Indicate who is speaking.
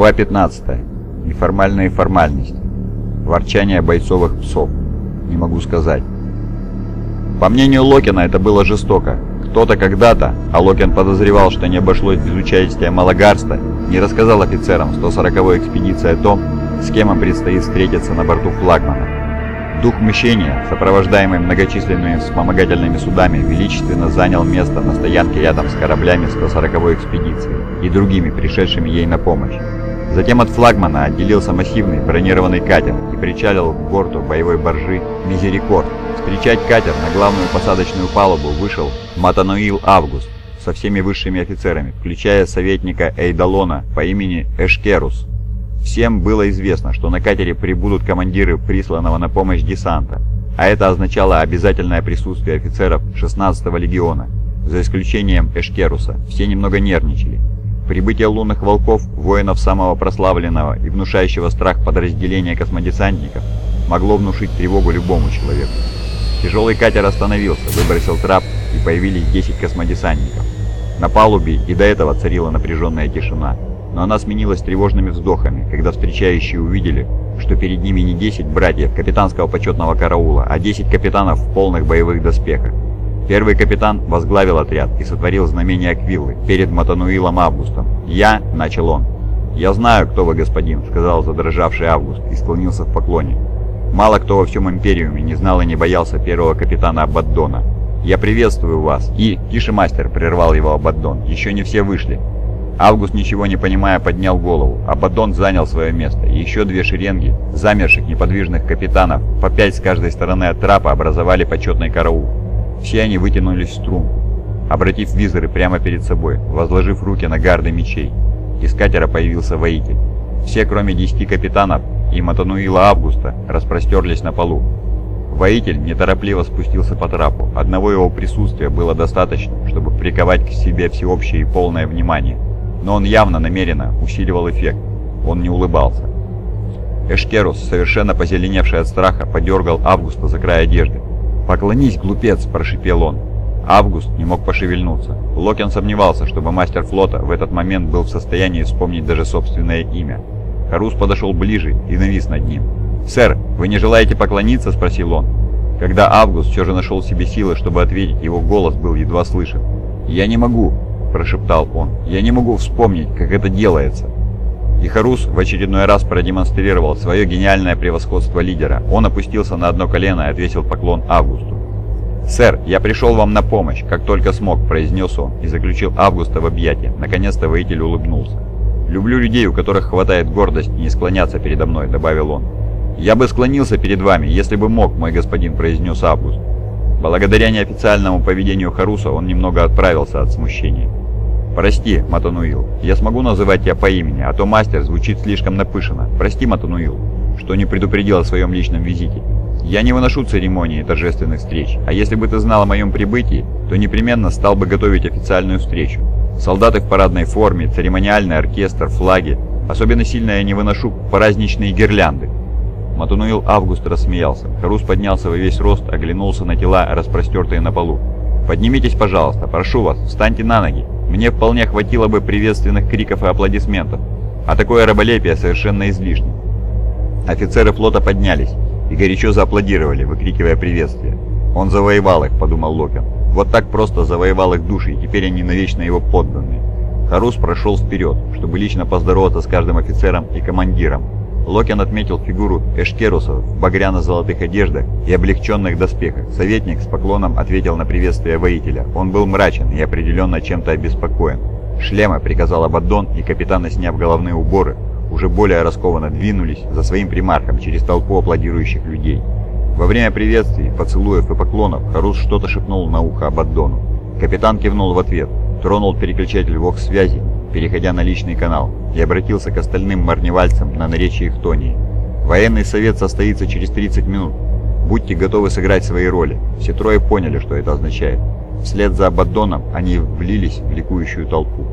Speaker 1: Глава 15. Неформальные формальности. Ворчание бойцовых псов. Не могу сказать. По мнению Локина, это было жестоко. Кто-то когда-то, а Локин подозревал, что не обошлось без участия Малагарста, не рассказал офицерам 140-й экспедиции о том, с кем им предстоит встретиться на борту флагмана. Дух мщения, сопровождаемый многочисленными вспомогательными судами, величественно занял место на стоянке рядом с кораблями 140-й экспедиции и другими пришедшими ей на помощь. Затем от флагмана отделился массивный бронированный катер и причалил к борту боевой баржи «Мизерикорд». Встречать катер на главную посадочную палубу вышел Матануил Август со всеми высшими офицерами, включая советника Эйдалона по имени Эшкерус. Всем было известно, что на катере прибудут командиры присланного на помощь десанта, а это означало обязательное присутствие офицеров 16-го легиона, за исключением Эшкеруса. Все немного нервничали. Прибытие лунных волков, воинов самого прославленного и внушающего страх подразделения космодесантников, могло внушить тревогу любому человеку. Тяжелый катер остановился, выбросил трап и появились 10 космодесантников. На палубе и до этого царила напряженная тишина, но она сменилась тревожными вздохами, когда встречающие увидели, что перед ними не 10 братьев капитанского почетного караула, а 10 капитанов в полных боевых доспехах. Первый капитан возглавил отряд и сотворил знамение Аквиллы перед Матануилом Августом. «Я», — начал он. «Я знаю, кто вы, господин», — сказал задрожавший Август и склонился в поклоне. Мало кто во всем Империуме не знал и не боялся первого капитана Абаддона. «Я приветствую вас!» И, тише мастер, прервал его Абаддон, еще не все вышли. Август, ничего не понимая, поднял голову. Абаддон занял свое место, и еще две шеренги, замерших неподвижных капитанов, по пять с каждой стороны от трапа, образовали почетный караул. Все они вытянулись в струн, обратив визоры прямо перед собой, возложив руки на гарды мечей. Из катера появился воитель. Все, кроме десяти капитанов и Матануила Августа, распростерлись на полу. Воитель неторопливо спустился по трапу. Одного его присутствия было достаточно, чтобы приковать к себе всеобщее и полное внимание. Но он явно намеренно усиливал эффект. Он не улыбался. Эшкерус, совершенно позеленевший от страха, подергал Августа за край одежды. «Поклонись, глупец!» – прошипел он. Август не мог пошевельнуться. Локин сомневался, чтобы мастер флота в этот момент был в состоянии вспомнить даже собственное имя. Харус подошел ближе и навис над ним. «Сэр, вы не желаете поклониться?» – спросил он. Когда Август все же нашел себе силы, чтобы ответить, его голос был едва слышен. «Я не могу!» – прошептал он. «Я не могу вспомнить, как это делается!» И Харус в очередной раз продемонстрировал свое гениальное превосходство лидера. Он опустился на одно колено и отвесил поклон Августу. «Сэр, я пришел вам на помощь, как только смог», – произнес он и заключил Августа в объятия. Наконец-то воитель улыбнулся. «Люблю людей, у которых хватает гордости не склоняться передо мной», – добавил он. «Я бы склонился перед вами, если бы мог, мой господин», – произнес Август. Благодаря неофициальному поведению Харуса он немного отправился от смущения. «Прости, Матануил, я смогу называть тебя по имени, а то мастер звучит слишком напышенно. Прости, Матануил, что не предупредил о своем личном визите. Я не выношу церемонии торжественных встреч, а если бы ты знал о моем прибытии, то непременно стал бы готовить официальную встречу. Солдаты в парадной форме, церемониальный оркестр, флаги. Особенно сильно я не выношу праздничные гирлянды». Матануил Август рассмеялся. Харус поднялся во весь рост, оглянулся на тела, распростертые на полу. «Поднимитесь, пожалуйста, прошу вас, встаньте на ноги. Мне вполне хватило бы приветственных криков и аплодисментов, а такое раболепие совершенно излишне. Офицеры флота поднялись и горячо зааплодировали, выкрикивая приветствие. «Он завоевал их», — подумал Локин. «Вот так просто завоевал их души, и теперь они навечно его подданные». Харус прошел вперед, чтобы лично поздороваться с каждым офицером и командиром, Локин отметил фигуру Эшкеруса в багряно-золотых одеждах и облегченных доспехах. Советник с поклоном ответил на приветствие воителя. Он был мрачен и определенно чем-то обеспокоен. «Шлемы!» — приказал Абаддон, и капитаны, сняв головные уборы, уже более раскованно двинулись за своим примархом через толпу аплодирующих людей. Во время приветствий, поцелуев и поклонов Харус что-то шепнул на ухо Абаддону. Капитан кивнул в ответ, тронул переключатель ВОК-связи переходя на личный канал, и обратился к остальным марневальцам на наречии Хтонии. «Военный совет состоится через 30 минут. Будьте готовы сыграть свои роли». Все трое поняли, что это означает. Вслед за Абаддоном они влились в ликующую толпу.